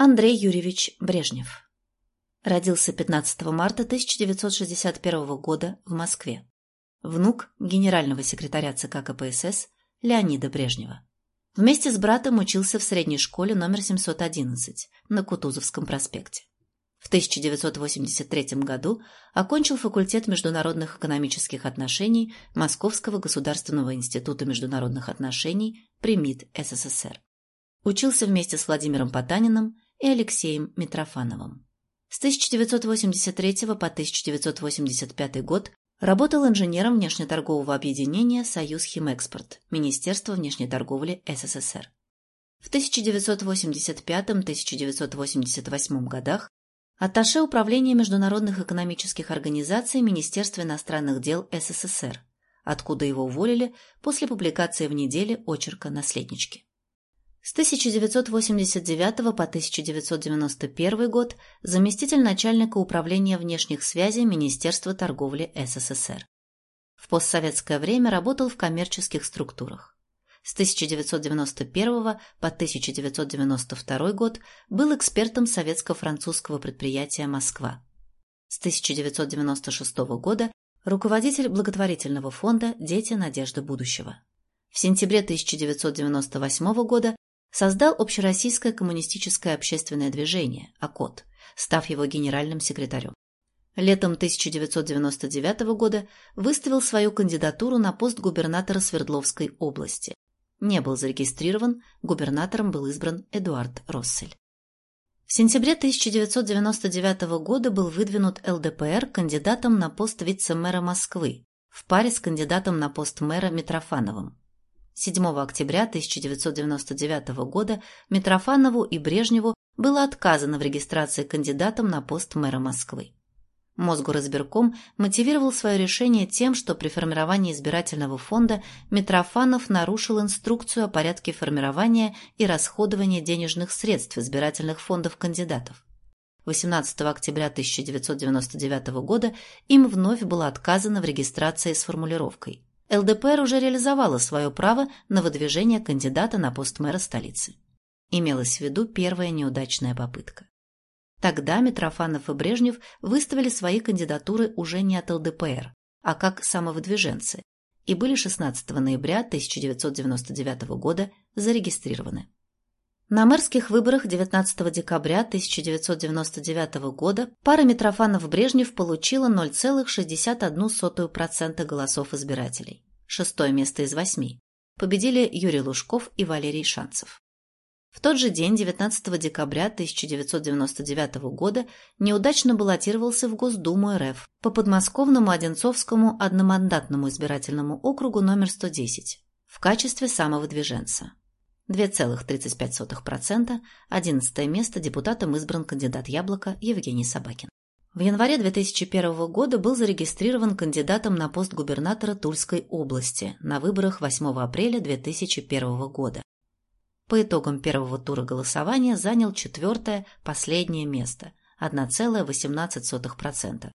Андрей Юрьевич Брежнев. Родился 15 марта 1961 года в Москве. Внук генерального секретаря ЦК КПСС Леонида Брежнева. Вместе с братом учился в средней школе номер 711 на Кутузовском проспекте. В 1983 году окончил факультет международных экономических отношений Московского государственного института международных отношений при МИД СССР. Учился вместе с Владимиром Потаниным и Алексеем Митрофановым. С 1983 по 1985 год работал инженером внешнеторгового объединения «Союз Химэкспорт» Министерства внешней торговли СССР. В 1985-1988 годах атташе Управления международных экономических организаций Министерства иностранных дел СССР, откуда его уволили после публикации в неделе очерка «Наследнички». С 1989 по 1991 год заместитель начальника управления внешних связей Министерства торговли СССР. В постсоветское время работал в коммерческих структурах. С 1991 по 1992 год был экспертом советско-французского предприятия «Москва». С 1996 года руководитель благотворительного фонда «Дети. Надежда будущего». В сентябре 1998 года создал Общероссийское коммунистическое общественное движение АКОТ, став его генеральным секретарем. Летом 1999 года выставил свою кандидатуру на пост губернатора Свердловской области. Не был зарегистрирован, губернатором был избран Эдуард Россель. В сентябре 1999 года был выдвинут ЛДПР кандидатом на пост вице-мэра Москвы в паре с кандидатом на пост мэра Митрофановым. 7 октября 1999 года Митрофанову и Брежневу было отказано в регистрации кандидатом на пост мэра Москвы. Мосгоразбирком мотивировал свое решение тем, что при формировании избирательного фонда Митрофанов нарушил инструкцию о порядке формирования и расходования денежных средств избирательных фондов кандидатов. 18 октября 1999 года им вновь было отказано в регистрации с формулировкой ЛДПР уже реализовала свое право на выдвижение кандидата на пост мэра столицы. Имелась в виду первая неудачная попытка. Тогда Митрофанов и Брежнев выставили свои кандидатуры уже не от ЛДПР, а как самовыдвиженцы, и были 16 ноября 1999 года зарегистрированы. На мэрских выборах 19 декабря 1999 года пара Митрофанов-Брежнев получила 0,61% голосов избирателей. Шестое место из восьми. Победили Юрий Лужков и Валерий Шанцев. В тот же день, 19 декабря 1999 года, неудачно баллотировался в Госдуму РФ по подмосковному Одинцовскому одномандатному избирательному округу номер 110 в качестве самовыдвиженца. 2,35%, 11 место депутатом избран кандидат «Яблоко» Евгений Собакин. В январе 2001 года был зарегистрирован кандидатом на пост губернатора Тульской области на выборах 8 апреля 2001 года. По итогам первого тура голосования занял четвертое, последнее место – 1,18%.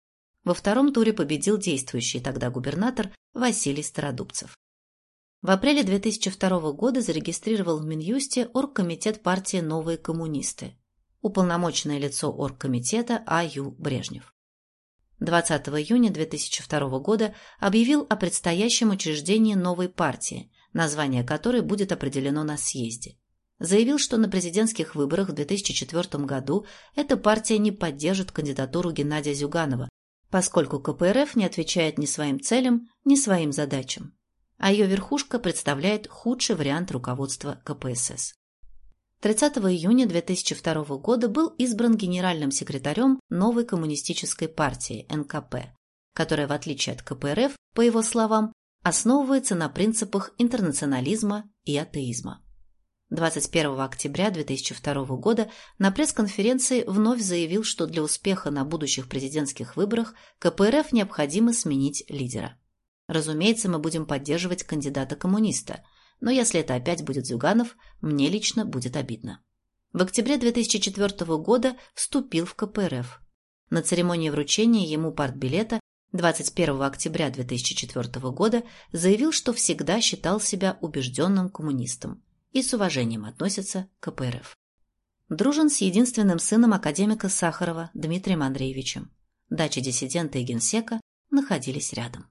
Во втором туре победил действующий тогда губернатор Василий Стародубцев. В апреле 2002 года зарегистрировал в Минюсте Оргкомитет партии «Новые коммунисты», уполномоченное лицо Оргкомитета А.Ю. Брежнев. 20 июня 2002 года объявил о предстоящем учреждении новой партии, название которой будет определено на съезде. Заявил, что на президентских выборах в 2004 году эта партия не поддержит кандидатуру Геннадия Зюганова, поскольку КПРФ не отвечает ни своим целям, ни своим задачам а ее верхушка представляет худший вариант руководства КПСС. 30 июня 2002 года был избран генеральным секретарем новой коммунистической партии НКП, которая, в отличие от КПРФ, по его словам, основывается на принципах интернационализма и атеизма. 21 октября 2002 года на пресс-конференции вновь заявил, что для успеха на будущих президентских выборах КПРФ необходимо сменить лидера. Разумеется, мы будем поддерживать кандидата-коммуниста, но если это опять будет Зюганов, мне лично будет обидно. В октябре 2004 года вступил в КПРФ. На церемонии вручения ему партбилета 21 октября 2004 года заявил, что всегда считал себя убежденным коммунистом и с уважением относится к КПРФ. Дружен с единственным сыном академика Сахарова Дмитрием Андреевичем. Дача диссидента и генсека находились рядом.